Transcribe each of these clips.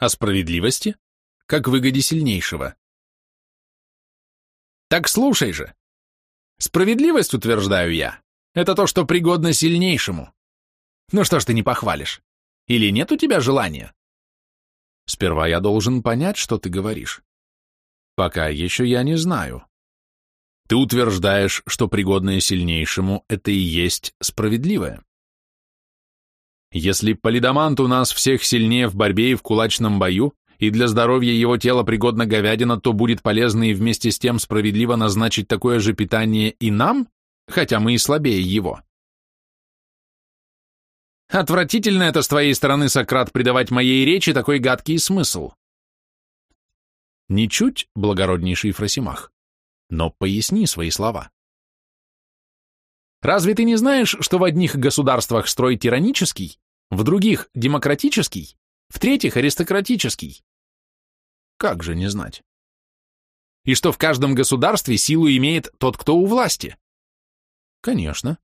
о справедливости, как выгоде сильнейшего. Так слушай же. Справедливость, утверждаю я, это то, что пригодно сильнейшему. Ну что ж ты не похвалишь? Или нет у тебя желания? Сперва я должен понять, что ты говоришь. Пока еще я не знаю. Ты утверждаешь, что пригодное сильнейшему – это и есть справедливое. Если полидомант у нас всех сильнее в борьбе и в кулачном бою, и для здоровья его тела пригодна говядина, то будет полезно и вместе с тем справедливо назначить такое же питание и нам, хотя мы и слабее его. Отвратительно это с твоей стороны, Сократ, придавать моей речи такой гадкий смысл. Ничуть, благороднейший Фросимах, но поясни свои слова. Разве ты не знаешь, что в одних государствах строй тиранический, в других – демократический, в третьих – аристократический? Как же не знать? И что в каждом государстве силу имеет тот, кто у власти? Конечно.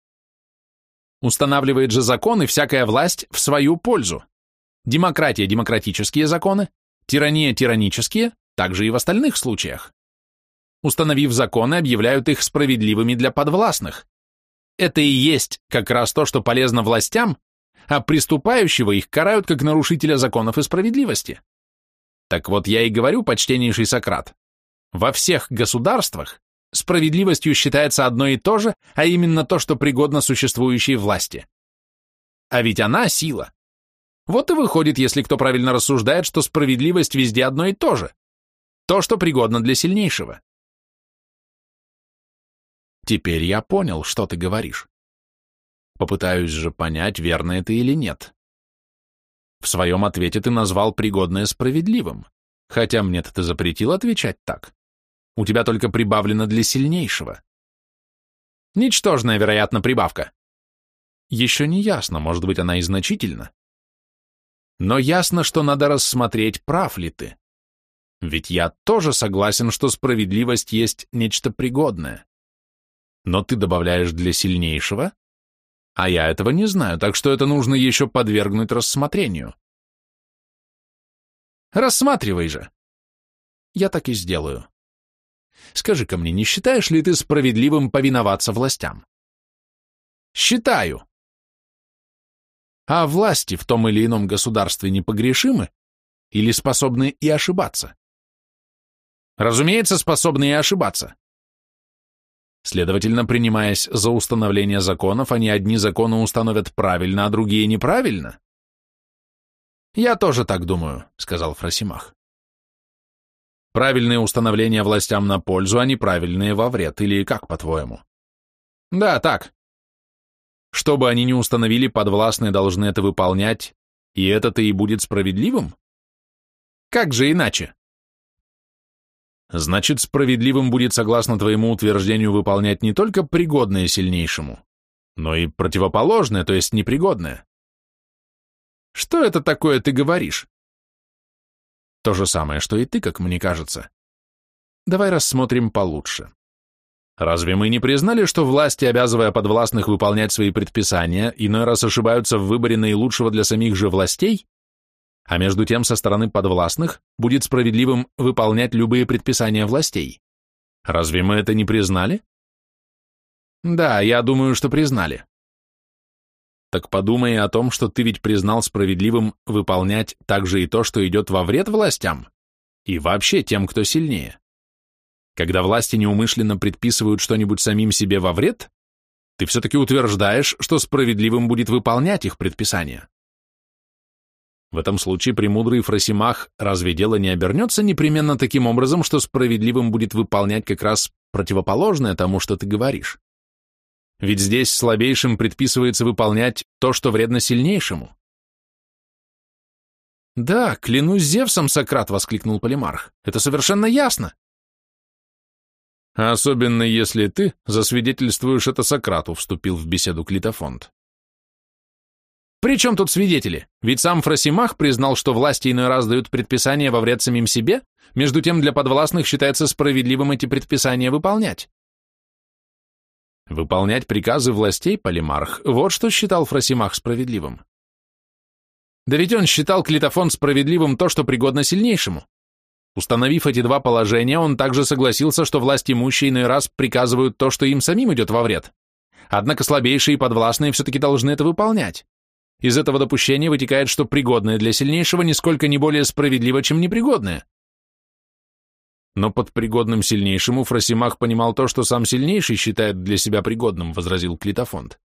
Устанавливает же законы всякая власть в свою пользу. Демократия – демократические законы, тирания – тиранические, также и в остальных случаях. Установив законы, объявляют их справедливыми для подвластных. Это и есть как раз то, что полезно властям, а приступающего их карают как нарушителя законов и справедливости. Так вот я и говорю, почтеннейший Сократ, во всех государствах справедливостью считается одно и то же, а именно то, что пригодно существующей власти. А ведь она сила. Вот и выходит, если кто правильно рассуждает, что справедливость везде одно и то же. То, что пригодно для сильнейшего. Теперь я понял, что ты говоришь. Попытаюсь же понять, верно это или нет. В своем ответе ты назвал пригодное справедливым, хотя мне-то ты запретил отвечать так. У тебя только прибавлено для сильнейшего. Ничтожная, вероятно, прибавка. Еще не ясно, может быть, она и значительна. Но ясно, что надо рассмотреть, прав ли ты. Ведь я тоже согласен, что справедливость есть нечто пригодное. Но ты добавляешь для сильнейшего, а я этого не знаю, так что это нужно еще подвергнуть рассмотрению. Рассматривай же. Я так и сделаю. Скажи-ка мне, не считаешь ли ты справедливым повиноваться властям? Считаю. А власти в том или ином государстве непогрешимы или способны и ошибаться? Разумеется, способны и ошибаться. Следовательно, принимаясь за установление законов, они одни законы установят правильно, а другие неправильно? Я тоже так думаю, сказал Фросимах. Правильные установления властям на пользу, а неправильные во вред, или как, по-твоему? Да, так. Что бы они ни установили, подвластные должны это выполнять, и это-то и будет справедливым? Как же иначе? Значит, справедливым будет, согласно твоему утверждению, выполнять не только пригодное сильнейшему, но и противоположное, то есть непригодное. Что это такое ты говоришь? То же самое, что и ты, как мне кажется. Давай рассмотрим получше. Разве мы не признали, что власти, обязывая подвластных выполнять свои предписания, иной раз ошибаются в выборе наилучшего для самих же властей, а между тем со стороны подвластных будет справедливым выполнять любые предписания властей? Разве мы это не признали? Да, я думаю, что признали. Так подумай о том, что ты ведь признал справедливым выполнять также и то, что идет во вред властям, и вообще тем, кто сильнее. Когда власти неумышленно предписывают что-нибудь самим себе во вред, ты все-таки утверждаешь, что справедливым будет выполнять их предписания. В этом случае премудрый Фросимах разве дело не обернется непременно таким образом, что справедливым будет выполнять как раз противоположное тому, что ты говоришь? Ведь здесь слабейшим предписывается выполнять то, что вредно сильнейшему. «Да, клянусь Зевсом, Сократ!» — воскликнул Полимарх. «Это совершенно ясно!» «Особенно если ты засвидетельствуешь это Сократу», — вступил в беседу Клитофонт. «При чем тут свидетели? Ведь сам Фросимах признал, что власти иной раз дают предписания во вред самим себе, между тем для подвластных считается справедливым эти предписания выполнять. Выполнять приказы властей, Полимарх, вот что считал Фросимах справедливым. Да ведь он считал клитофон справедливым то, что пригодно сильнейшему. Установив эти два положения, он также согласился, что власть имущие иной раз приказывают то, что им самим идет во вред. Однако слабейшие и подвластные все-таки должны это выполнять. Из этого допущения вытекает, что пригодное для сильнейшего нисколько не более справедливо, чем непригодное. Но под пригодным сильнейшему Фросимах понимал то, что сам сильнейший считает для себя пригодным, возразил Клитофонт.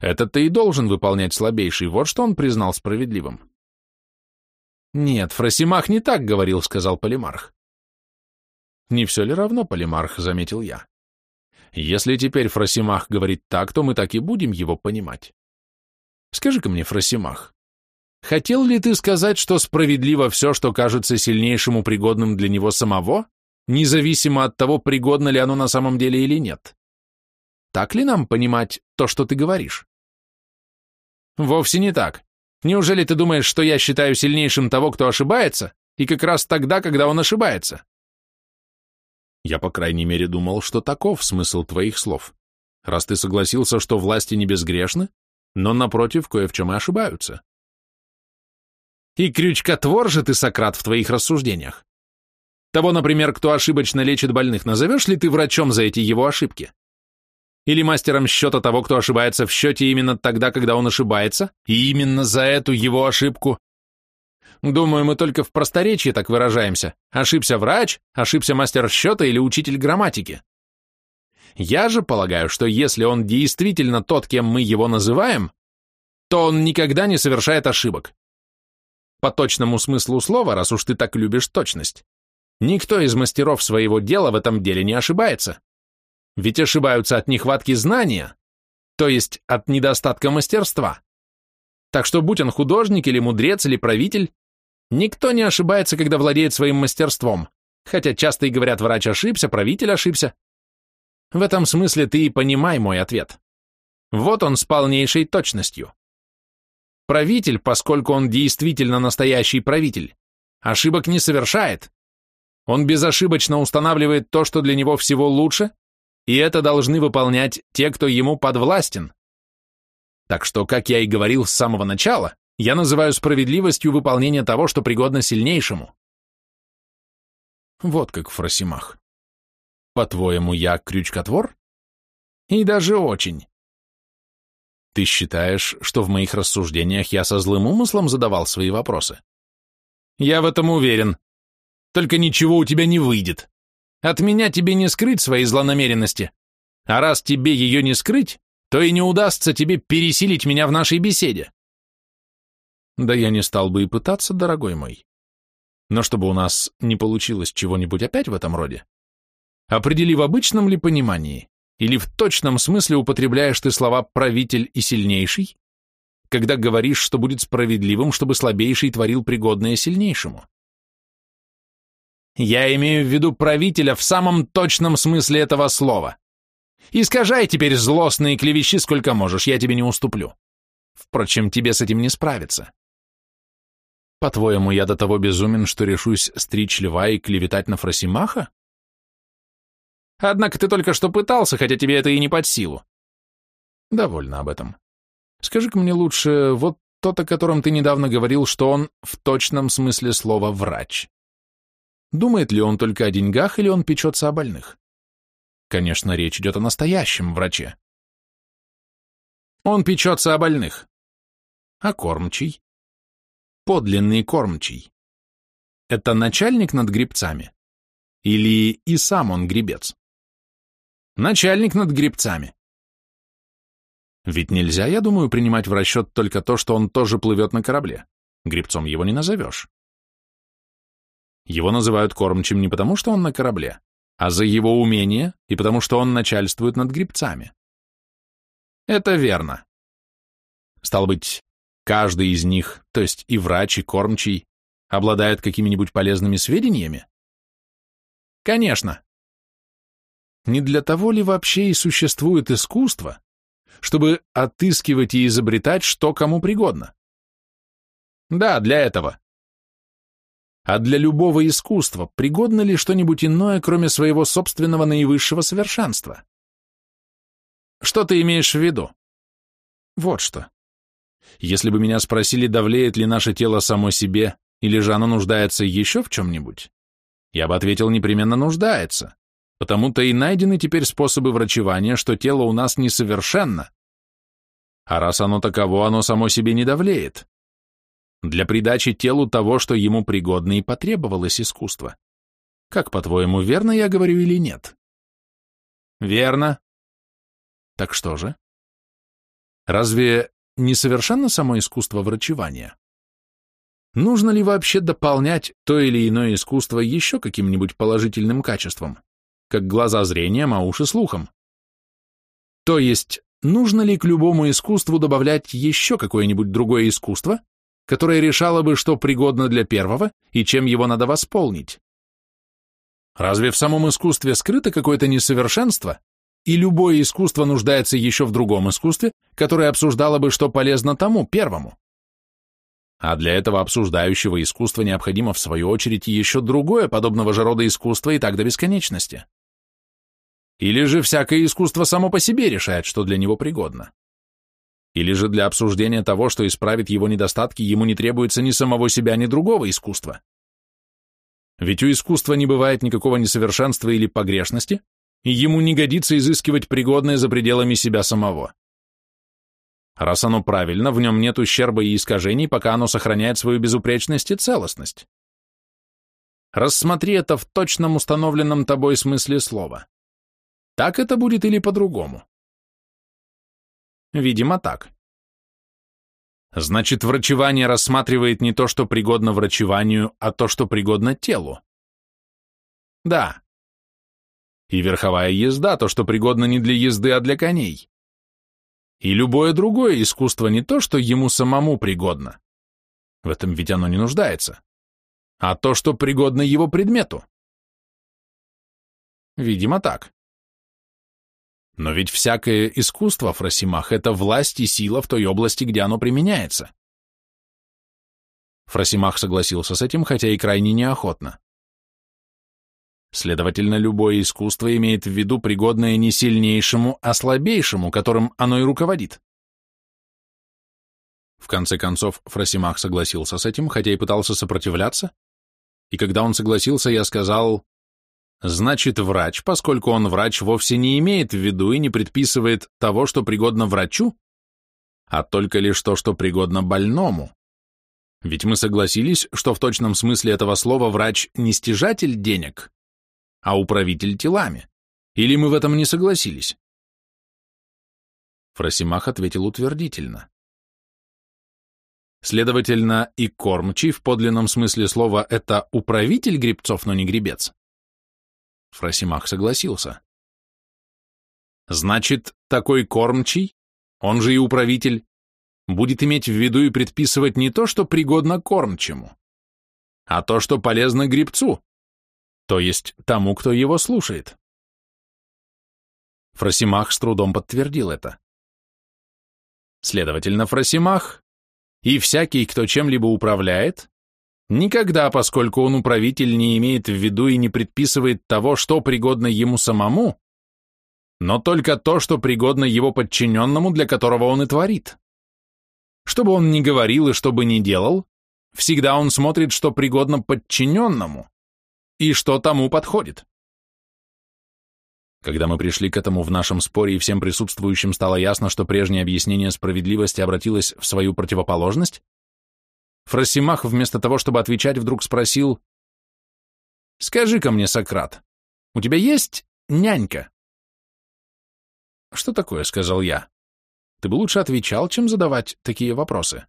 Это ты и должен выполнять слабейший, вот что он признал справедливым. Нет, Фросимах не так говорил, сказал Полимарх. Не все ли равно, Полимарх, заметил я. Если теперь Фросимах говорит так, то мы так и будем его понимать. Скажи-ка мне, Фросимах, хотел ли ты сказать, что справедливо все, что кажется сильнейшему пригодным для него самого, независимо от того, пригодно ли оно на самом деле или нет? Так ли нам понимать то, что ты говоришь? Вовсе не так. Неужели ты думаешь, что я считаю сильнейшим того, кто ошибается, и как раз тогда, когда он ошибается? Я, по крайней мере, думал, что таков смысл твоих слов. Раз ты согласился, что власти не безгрешны, но, напротив, кое в чем и ошибаются. И крючкотвор же ты, Сократ, в твоих рассуждениях. Того, например, кто ошибочно лечит больных, назовешь ли ты врачом за эти его ошибки? Или мастером счета того, кто ошибается в счете именно тогда, когда он ошибается, и именно за эту его ошибку? Думаю, мы только в просторечии так выражаемся. Ошибся врач, ошибся мастер счета или учитель грамматики. Я же полагаю, что если он действительно тот, кем мы его называем, то он никогда не совершает ошибок. По точному смыслу слова, раз уж ты так любишь точность, никто из мастеров своего дела в этом деле не ошибается. Ведь ошибаются от нехватки знания, то есть от недостатка мастерства. Так что будь он художник или мудрец или правитель, никто не ошибается, когда владеет своим мастерством, хотя часто и говорят, врач ошибся, правитель ошибся, в этом смысле ты и понимай мой ответ. Вот он с полнейшей точностью. Правитель, поскольку он действительно настоящий правитель, ошибок не совершает. Он безошибочно устанавливает то, что для него всего лучше, и это должны выполнять те, кто ему подвластен. Так что, как я и говорил с самого начала, я называю справедливостью выполнения того, что пригодно сильнейшему. Вот как Фросимах. По-твоему, я крючкотвор? И даже очень. Ты считаешь, что в моих рассуждениях я со злым умыслом задавал свои вопросы? Я в этом уверен. Только ничего у тебя не выйдет. От меня тебе не скрыть своей злонамеренности. А раз тебе ее не скрыть, то и не удастся тебе пересилить меня в нашей беседе. Да я не стал бы и пытаться, дорогой мой. Но чтобы у нас не получилось чего-нибудь опять в этом роде, Определи в обычном ли понимании, или в точном смысле употребляешь ты слова «правитель» и «сильнейший», когда говоришь, что будет справедливым, чтобы слабейший творил пригодное сильнейшему? Я имею в виду правителя в самом точном смысле этого слова. Искажай теперь злостные клевещи сколько можешь, я тебе не уступлю. Впрочем, тебе с этим не справиться. По-твоему, я до того безумен, что решусь стричь льва и клеветать на Фросимаха? Однако ты только что пытался, хотя тебе это и не под силу. Довольно об этом. Скажи-ка мне лучше, вот тот, о котором ты недавно говорил, что он в точном смысле слова врач. Думает ли он только о деньгах или он печется о больных? Конечно, речь идет о настоящем враче. Он печется о больных. А кормчий? Подлинный кормчий. Это начальник над грибцами? Или и сам он гребец? Начальник над гребцами. Ведь нельзя, я думаю, принимать в расчет только то, что он тоже плывет на корабле. Гребцом его не назовешь. Его называют кормчим не потому, что он на корабле, а за его умение и потому, что он начальствует над гребцами. Это верно. Стал быть, каждый из них, то есть и врач, и кормчий, обладает какими-нибудь полезными сведениями? Конечно. Не для того ли вообще и существует искусство, чтобы отыскивать и изобретать, что кому пригодно? Да, для этого. А для любого искусства пригодно ли что-нибудь иное, кроме своего собственного наивысшего совершенства? Что ты имеешь в виду? Вот что. Если бы меня спросили, давлеет ли наше тело само себе, или же оно нуждается еще в чем-нибудь, я бы ответил, непременно нуждается. Потому-то и найдены теперь способы врачевания, что тело у нас несовершенно. А раз оно таково, оно само себе не давлеет. Для придачи телу того, что ему пригодно и потребовалось искусство. Как, по-твоему, верно я говорю или нет? Верно. Так что же? Разве несовершенно само искусство врачевания? Нужно ли вообще дополнять то или иное искусство еще каким-нибудь положительным качеством, как глаза зрением, а уши слухом? То есть, нужно ли к любому искусству добавлять еще какое-нибудь другое искусство, которое решало бы, что пригодно для первого и чем его надо восполнить? Разве в самом искусстве скрыто какое-то несовершенство, и любое искусство нуждается еще в другом искусстве, которое обсуждало бы, что полезно тому, первому? А для этого обсуждающего искусства необходимо, в свою очередь, еще другое подобного же рода искусство и так до бесконечности. Или же всякое искусство само по себе решает, что для него пригодно. Или же для обсуждения того, что исправит его недостатки, ему не требуется ни самого себя, ни другого искусства. Ведь у искусства не бывает никакого несовершенства или погрешности, и ему не годится изыскивать пригодное за пределами себя самого. Раз оно правильно, в нем нет ущерба и искажений, пока оно сохраняет свою безупречность и целостность. Рассмотри это в точном установленном тобой смысле слова. Так это будет или по-другому? Видимо, так. Значит, врачевание рассматривает не то, что пригодно врачеванию, а то, что пригодно телу. Да. И верховая езда, то, что пригодно не для езды, а для коней. И любое другое искусство не то, что ему самому пригодно. В этом ведь оно не нуждается. А то, что пригодно его предмету. Видимо, так. Но ведь всякое искусство, Фросимах, это власть и сила в той области, где оно применяется. Фросимах согласился с этим, хотя и крайне неохотно. Следовательно, любое искусство имеет в виду пригодное не сильнейшему, а слабейшему, которым оно и руководит. В конце концов, Фросимах согласился с этим, хотя и пытался сопротивляться, и когда он согласился, я сказал, значит, врач, поскольку он врач, вовсе не имеет в виду и не предписывает того, что пригодно врачу, а только лишь то, что пригодно больному. Ведь мы согласились, что в точном смысле этого слова врач не стяжатель денег, а управитель телами. Или мы в этом не согласились? Фросимах ответил утвердительно. Следовательно, и кормчий в подлинном смысле слова это управитель грибцов, но не гребец. Фросимах согласился. Значит, такой кормчий, он же и управитель, будет иметь в виду и предписывать не то, что пригодно кормчему, а то, что полезно грибцу, то есть тому, кто его слушает. Фросимах с трудом подтвердил это. Следовательно, Фросимах и всякий, кто чем-либо управляет, никогда, поскольку он управитель, не имеет в виду и не предписывает того, что пригодно ему самому, но только то, что пригодно его подчиненному, для которого он и творит. Что бы он ни говорил и что бы ни делал, всегда он смотрит, что пригодно подчиненному, и что тому подходит. Когда мы пришли к этому в нашем споре и всем присутствующим стало ясно, что прежнее объяснение справедливости обратилось в свою противоположность, Фросимах вместо того, чтобы отвечать, вдруг спросил, «Скажи-ка мне, Сократ, у тебя есть нянька?» «Что такое?» — сказал я. «Ты бы лучше отвечал, чем задавать такие вопросы».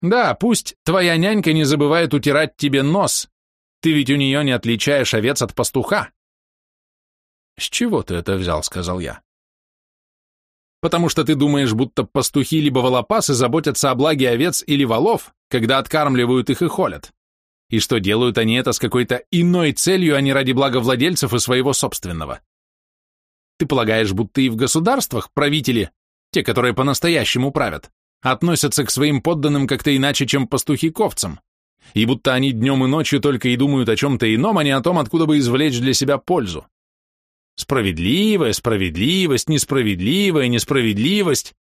«Да, пусть твоя нянька не забывает утирать тебе нос, ты ведь у нее не отличаешь овец от пастуха. С чего ты это взял, сказал я. Потому что ты думаешь, будто пастухи либо волопасы заботятся о благе овец или волов, когда откармливают их и холят. И что делают они это с какой-то иной целью, а не ради блага владельцев и своего собственного. Ты полагаешь, будто и в государствах правители, те, которые по-настоящему правят, относятся к своим подданным как-то иначе, чем пастухи к овцам и будто они днем и ночью только и думают о чем-то ином, а не о том, откуда бы извлечь для себя пользу. Справедливая, справедливость, несправедливая, несправедливость.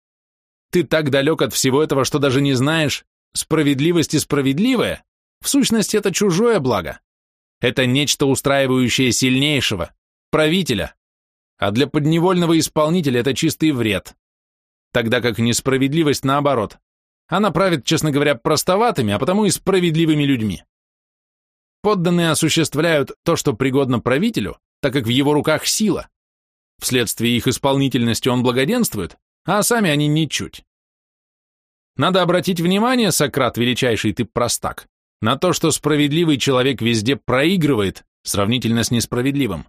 Ты так далек от всего этого, что даже не знаешь, справедливость и справедливое, в сущности, это чужое благо. Это нечто устраивающее сильнейшего, правителя, а для подневольного исполнителя это чистый вред. Тогда как несправедливость наоборот. Она правит, честно говоря, простоватыми, а потому и справедливыми людьми. Подданные осуществляют то, что пригодно правителю, так как в его руках сила. Вследствие их исполнительности он благоденствует, а сами они ничуть. Надо обратить внимание, Сократ, величайший ты простак, на то, что справедливый человек везде проигрывает, сравнительно с несправедливым.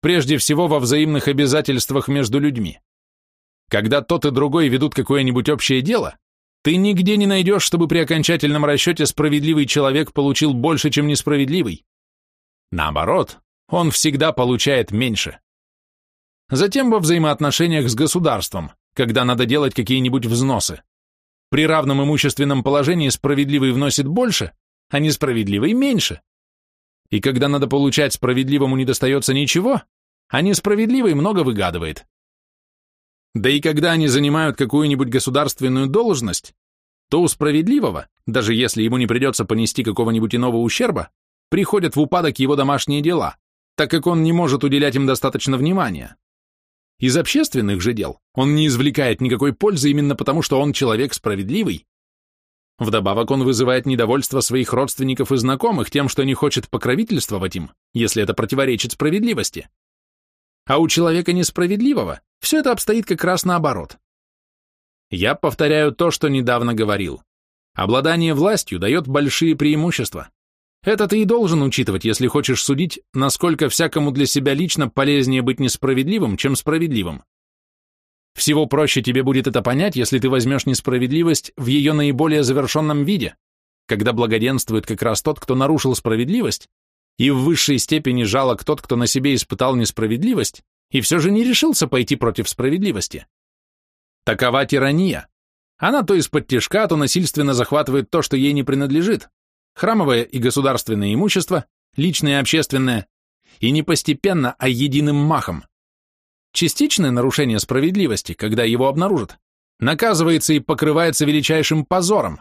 Прежде всего во взаимных обязательствах между людьми. Когда тот и другой ведут какое-нибудь общее дело, ты нигде не найдешь, чтобы при окончательном расчете справедливый человек получил больше, чем несправедливый. Наоборот, он всегда получает меньше. Затем во взаимоотношениях с государством, когда надо делать какие-нибудь взносы. При равном имущественном положении справедливый вносит больше, а несправедливый меньше. И когда надо получать, справедливому не достается ничего, а несправедливый много выгадывает. Да и когда они занимают какую-нибудь государственную должность, то у справедливого, даже если ему не придется понести какого-нибудь иного ущерба, приходят в упадок его домашние дела, так как он не может уделять им достаточно внимания. Из общественных же дел он не извлекает никакой пользы именно потому, что он человек справедливый. Вдобавок он вызывает недовольство своих родственников и знакомых тем, что не хочет покровительствовать им, если это противоречит справедливости. А у человека несправедливого все это обстоит как раз наоборот. Я повторяю то, что недавно говорил. Обладание властью дает большие преимущества. Это ты и должен учитывать, если хочешь судить, насколько всякому для себя лично полезнее быть несправедливым, чем справедливым. Всего проще тебе будет это понять, если ты возьмешь несправедливость в ее наиболее завершенном виде, когда благоденствует как раз тот, кто нарушил справедливость, и в высшей степени жалок тот, кто на себе испытал несправедливость, и все же не решился пойти против справедливости. Такова тирания. Она то из-под тяжка, то насильственно захватывает то, что ей не принадлежит, храмовое и государственное имущество, личное и общественное, и не постепенно, а единым махом. Частичное нарушение справедливости, когда его обнаружат, наказывается и покрывается величайшим позором.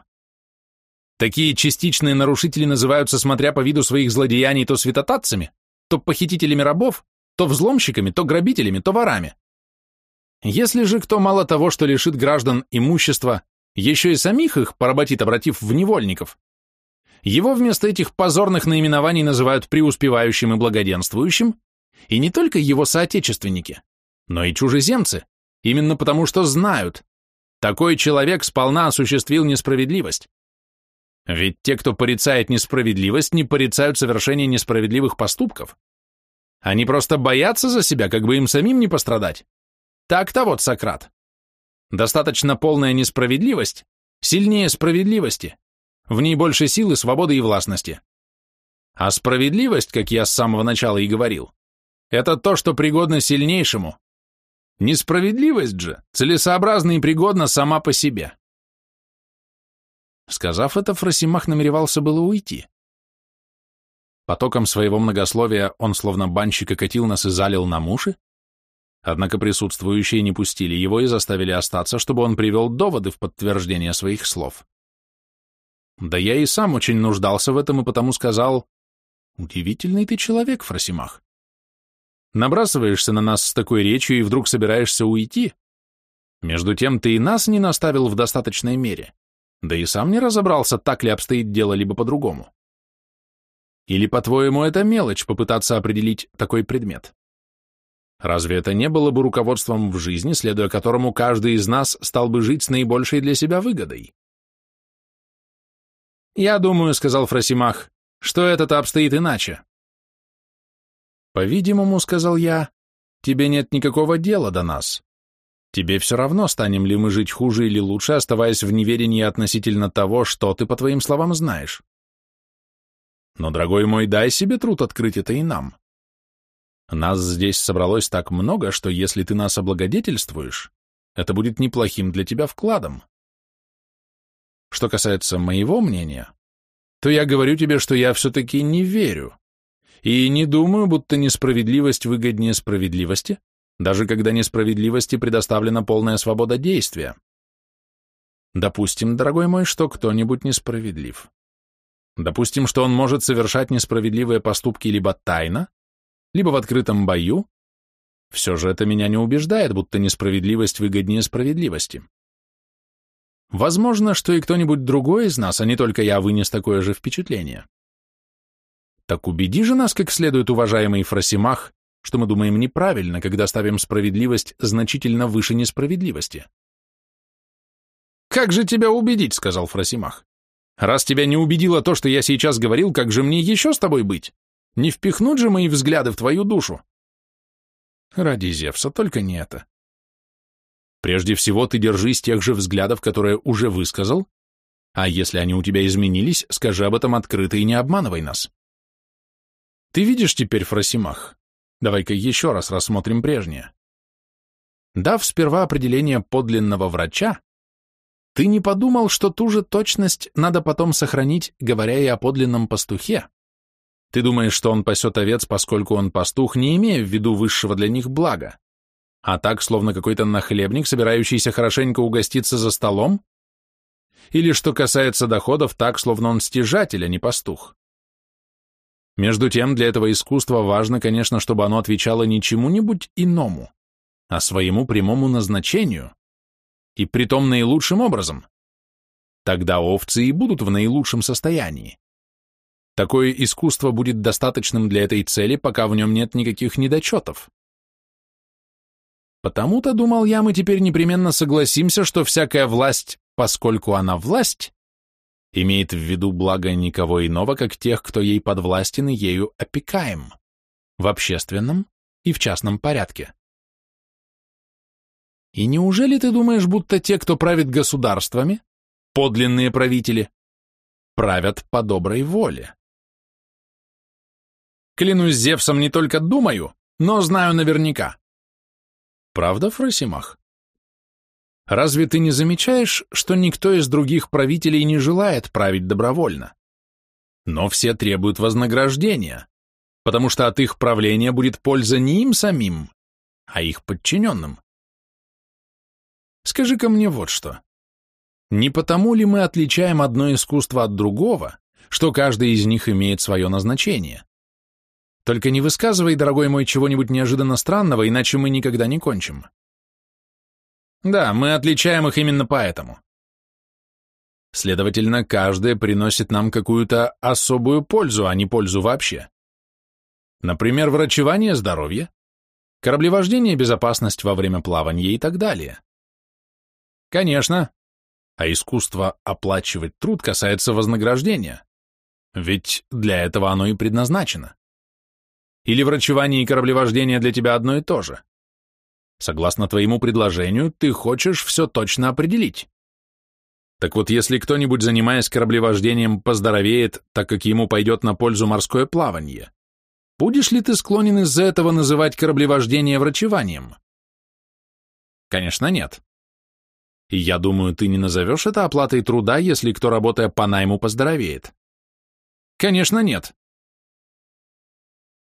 Такие частичные нарушители называются, смотря по виду своих злодеяний, то святотатцами, то похитителями рабов, то взломщиками, то грабителями, то ворами. Если же кто мало того, что лишит граждан имущества, еще и самих их поработит, обратив в невольников, его вместо этих позорных наименований называют преуспевающим и благоденствующим, и не только его соотечественники, но и чужеземцы, именно потому что знают, такой человек сполна осуществил несправедливость. Ведь те, кто порицает несправедливость, не порицают совершение несправедливых поступков. Они просто боятся за себя, как бы им самим не пострадать. Так-то вот, Сократ. Достаточно полная несправедливость, сильнее справедливости. В ней больше силы, свободы и властности. А справедливость, как я с самого начала и говорил, это то, что пригодно сильнейшему. Несправедливость же целесообразна и пригодна сама по себе. Сказав это, Фросимах намеревался было уйти. Потоком своего многословия он словно банщик окатил нас и залил нам уши, однако присутствующие не пустили его и заставили остаться, чтобы он привел доводы в подтверждение своих слов. Да я и сам очень нуждался в этом и потому сказал, «Удивительный ты человек, Фросимах. Набрасываешься на нас с такой речью и вдруг собираешься уйти. Между тем ты и нас не наставил в достаточной мере, да и сам не разобрался, так ли обстоит дело, либо по-другому. Или, по-твоему, это мелочь попытаться определить такой предмет? Разве это не было бы руководством в жизни, следуя которому каждый из нас стал бы жить с наибольшей для себя выгодой? «Я думаю», — сказал Фросимах, — «что это-то обстоит иначе». «По-видимому», — сказал я, — «тебе нет никакого дела до нас. Тебе все равно, станем ли мы жить хуже или лучше, оставаясь в неведении относительно того, что ты, по твоим словам, знаешь. Но, дорогой мой, дай себе труд открыть это и нам. Нас здесь собралось так много, что если ты нас облагодетельствуешь, это будет неплохим для тебя вкладом. Что касается моего мнения, то я говорю тебе, что я все-таки не верю. И не думаю, будто несправедливость выгоднее справедливости, даже когда несправедливости предоставлена полная свобода действия. Допустим, дорогой мой, что кто-нибудь несправедлив. Допустим, что он может совершать несправедливые поступки либо тайно, либо в открытом бою. Все же это меня не убеждает, будто несправедливость выгоднее справедливости. Возможно, что и кто-нибудь другой из нас, а не только я, вынес такое же впечатление. Так убеди же нас как следует, уважаемый Фросимах, что мы думаем неправильно, когда ставим справедливость значительно выше несправедливости. «Как же тебя убедить?» — сказал Фросимах. «Раз тебя не убедило то, что я сейчас говорил, как же мне еще с тобой быть? Не впихнуть же мои взгляды в твою душу?» «Ради Зевса, только не это. Прежде всего, ты держись тех же взглядов, которые уже высказал, а если они у тебя изменились, скажи об этом открыто и не обманывай нас. Ты видишь теперь Фросимах? Давай-ка еще раз рассмотрим прежнее. Дав сперва определение подлинного врача, ты не подумал, что ту же точность надо потом сохранить, говоря и о подлинном пастухе? Ты думаешь, что он пасет овец, поскольку он пастух, не имея в виду высшего для них блага, а так, словно какой-то нахлебник, собирающийся хорошенько угоститься за столом? Или, что касается доходов, так, словно он стяжатель, а не пастух? Между тем, для этого искусства важно, конечно, чтобы оно отвечало не чему-нибудь иному, а своему прямому назначению, и притом наилучшим образом. Тогда овцы и будут в наилучшем состоянии. Такое искусство будет достаточным для этой цели, пока в нем нет никаких недочетов. Потому-то, думал я, мы теперь непременно согласимся, что всякая власть, поскольку она власть, имеет в виду благо никого иного, как тех, кто ей подвластен и ею опекаем, в общественном и в частном порядке. И неужели ты думаешь, будто те, кто правит государствами, подлинные правители, правят по доброй воле? Клянусь Зевсом, не только думаю, но знаю наверняка. Правда, Фросимах? Разве ты не замечаешь, что никто из других правителей не желает править добровольно? Но все требуют вознаграждения, потому что от их правления будет польза не им самим, а их подчиненным. Скажи-ка мне вот что. Не потому ли мы отличаем одно искусство от другого, что каждый из них имеет свое назначение? Только не высказывай, дорогой мой, чего-нибудь неожиданно странного, иначе мы никогда не кончим. Да, мы отличаем их именно поэтому. Следовательно, каждое приносит нам какую-то особую пользу, а не пользу вообще. Например, врачевание здоровья, кораблевождение безопасность во время плавания и так далее. Конечно. А искусство оплачивать труд касается вознаграждения, ведь для этого оно и предназначено. Или врачевание и кораблевождение для тебя одно и то же? Согласно твоему предложению, ты хочешь все точно определить. Так вот, если кто-нибудь, занимаясь кораблевождением, поздоровеет, так как ему пойдет на пользу морское плавание, будешь ли ты склонен из-за этого называть кораблевождение врачеванием? Конечно, нет. И я думаю, ты не назовешь это оплатой труда, если кто, работая по найму, поздоровеет. Конечно, нет.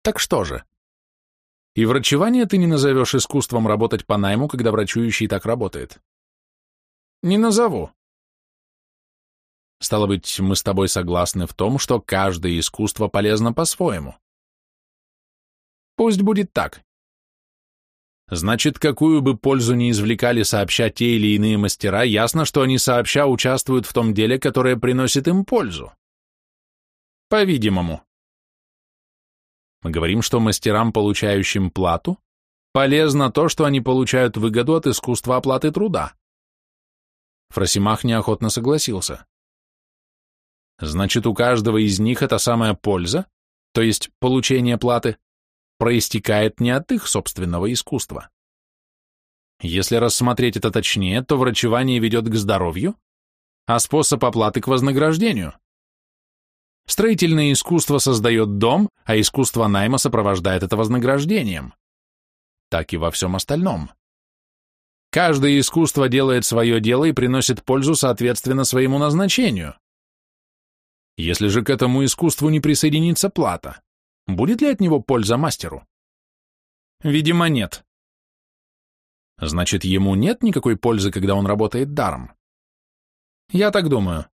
Так что же? И врачевание ты не назовешь искусством работать по найму, когда врачующий так работает. Не назову. Стало быть, мы с тобой согласны в том, что каждое искусство полезно по-своему. Пусть будет так. Значит, какую бы пользу ни извлекали сообща те или иные мастера, ясно, что они сообща участвуют в том деле, которое приносит им пользу. По-видимому. Мы говорим, что мастерам, получающим плату, полезно то, что они получают выгоду от искусства оплаты труда. Фросимах неохотно согласился. Значит, у каждого из них эта самая польза, то есть получение платы, проистекает не от их собственного искусства. Если рассмотреть это точнее, то врачевание ведет к здоровью, а способ оплаты к вознаграждению. Строительное искусство создает дом, а искусство найма сопровождает это вознаграждением. Так и во всем остальном. Каждое искусство делает свое дело и приносит пользу соответственно своему назначению. Если же к этому искусству не присоединится плата, будет ли от него польза мастеру? Видимо, нет. Значит, ему нет никакой пользы, когда он работает даром. Я так думаю.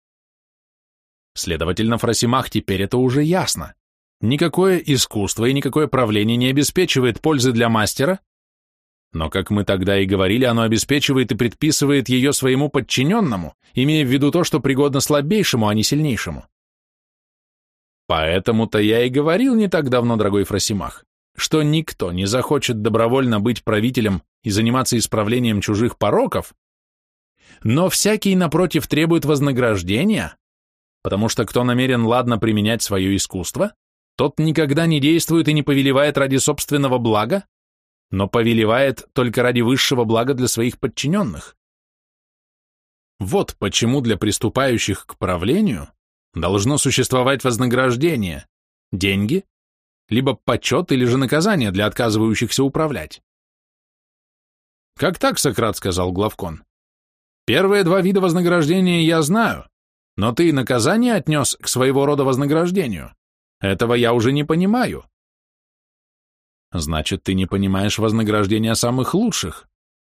Следовательно, Фросимах теперь это уже ясно. Никакое искусство и никакое правление не обеспечивает пользы для мастера, но, как мы тогда и говорили, оно обеспечивает и предписывает ее своему подчиненному, имея в виду то, что пригодно слабейшему, а не сильнейшему. Поэтому-то я и говорил не так давно, дорогой Фросимах, что никто не захочет добровольно быть правителем и заниматься исправлением чужих пороков, но всякий, напротив, требует вознаграждения, потому что кто намерен ладно применять свое искусство, тот никогда не действует и не повелевает ради собственного блага, но повелевает только ради высшего блага для своих подчиненных. Вот почему для приступающих к правлению должно существовать вознаграждение, деньги, либо почет или же наказание для отказывающихся управлять. «Как так, Сократ?» — сказал Главкон. «Первые два вида вознаграждения я знаю, но ты наказание отнес к своего рода вознаграждению. Этого я уже не понимаю». «Значит, ты не понимаешь вознаграждения самых лучших,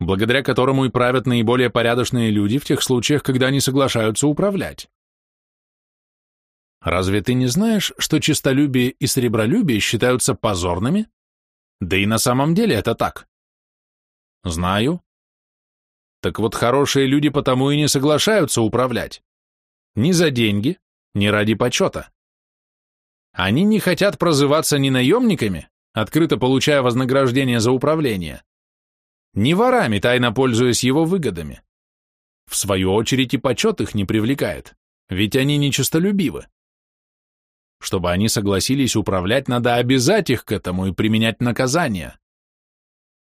благодаря которому и правят наиболее порядочные люди в тех случаях, когда они соглашаются управлять. Разве ты не знаешь, что честолюбие и сребролюбие считаются позорными? Да и на самом деле это так. Знаю. Так вот, хорошие люди потому и не соглашаются управлять. Ни за деньги, ни ради почета. Они не хотят прозываться ни наемниками, открыто получая вознаграждение за управление, ни ворами, тайно пользуясь его выгодами. В свою очередь и почет их не привлекает, ведь они нечистолюбивы. Чтобы они согласились управлять, надо обязать их к этому и применять наказания.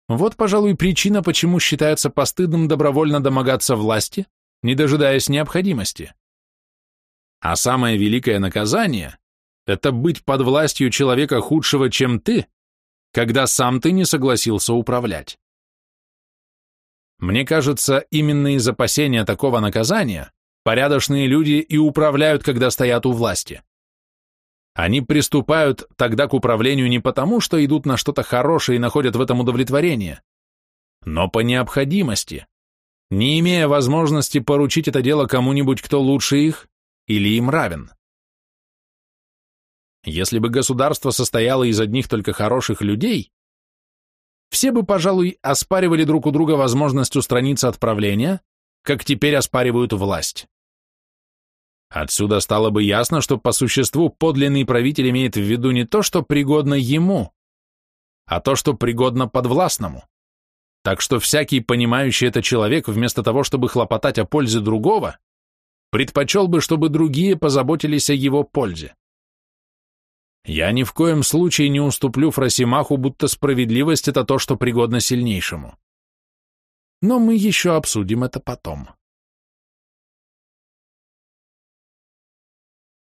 Вот, пожалуй, причина, почему считается постыдным добровольно домогаться власти, не дожидаясь необходимости. А самое великое наказание – это быть под властью человека худшего, чем ты, когда сам ты не согласился управлять. Мне кажется, именно из опасения такого наказания порядочные люди и управляют, когда стоят у власти. Они приступают тогда к управлению не потому, что идут на что-то хорошее и находят в этом удовлетворение, но по необходимости, не имея возможности поручить это дело кому-нибудь, кто лучше их или им равен. Если бы государство состояло из одних только хороших людей, все бы, пожалуй, оспаривали друг у друга возможность устраниться от правления, как теперь оспаривают власть. Отсюда стало бы ясно, что по существу подлинный правитель имеет в виду не то, что пригодно ему, а то, что пригодно подвластному. Так что всякий понимающий это человек, вместо того, чтобы хлопотать о пользе другого, предпочел бы, чтобы другие позаботились о его пользе. Я ни в коем случае не уступлю Фросимаху, будто справедливость — это то, что пригодно сильнейшему. Но мы еще обсудим это потом.